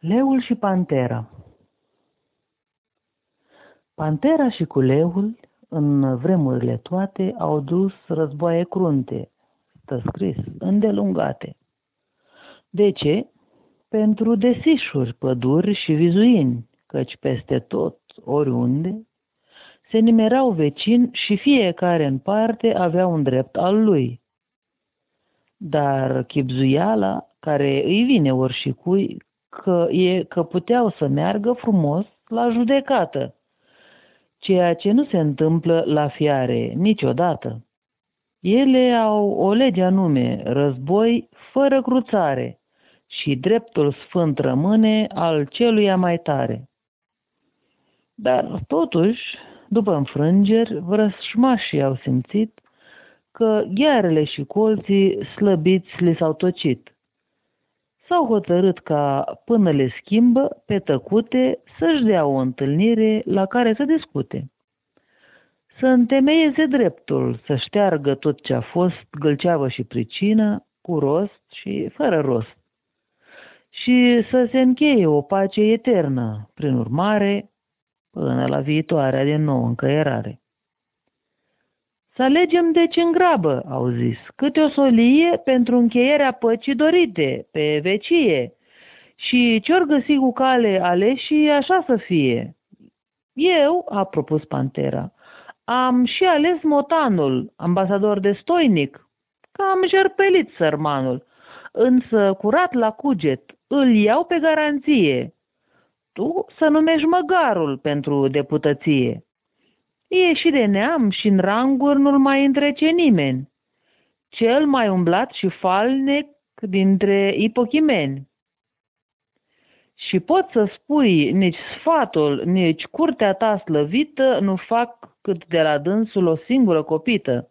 Leul și Pantera Pantera și cu leul, în vremurile toate, au dus războaie crunte, stă scris, îndelungate. De ce? Pentru desișuri, păduri și vizuini, căci peste tot, oriunde, se nimerau vecini și fiecare în parte avea un drept al lui. Dar chipzuiala, care îi vine ori și cui, că, e, că puteau să meargă frumos la judecată, ceea ce nu se întâmplă la fiare niciodată. Ele au o lege anume, război fără cruțare și dreptul sfânt rămâne al celuia mai tare. Dar totuși, după înfrângeri, vrășmașii au simțit că ghearele și colții slăbiți li s-au tocit. S-au hotărât ca, până le schimbă, pe tăcute, să-și dea o întâlnire la care să discute. Să întemeieze dreptul, să șteargă tot ce a fost gâlceavă și pricină, cu rost și fără rost. Și să se încheie o pace eternă, prin urmare, până la viitoarea de nou încăierare. Să alegem deci în grabă, au zis, câte o solie pentru încheierea păcii dorite, pe vecie. Și ce-or găsi cu cale aleși, așa să fie. Eu, a propus Pantera, am și ales motanul, ambasador de stoinic, că am jerpelit sărmanul, însă curat la cuget, îl iau pe garanție. Tu să numești măgarul pentru deputăție. E și de neam și în ranguri nu-l mai întrece nimeni. Cel mai umblat și falnec dintre ipochimeni. Și pot să spui, nici sfatul, nici curtea ta slăvită nu fac cât de la dânsul o singură copită.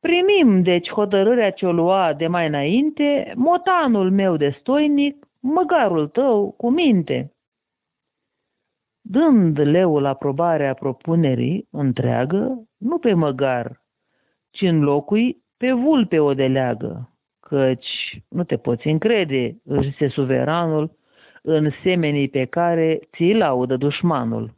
Primim, deci, hotărârea ce-o lua de mai înainte, motanul meu de stoinic, măgarul tău cu minte. Dând leul aprobarea propunerii întreagă, nu pe măgar, ci în locui pe vulpe o deleagă, căci nu te poți încrede, își se suveranul, în semenii pe care ți-i laudă dușmanul.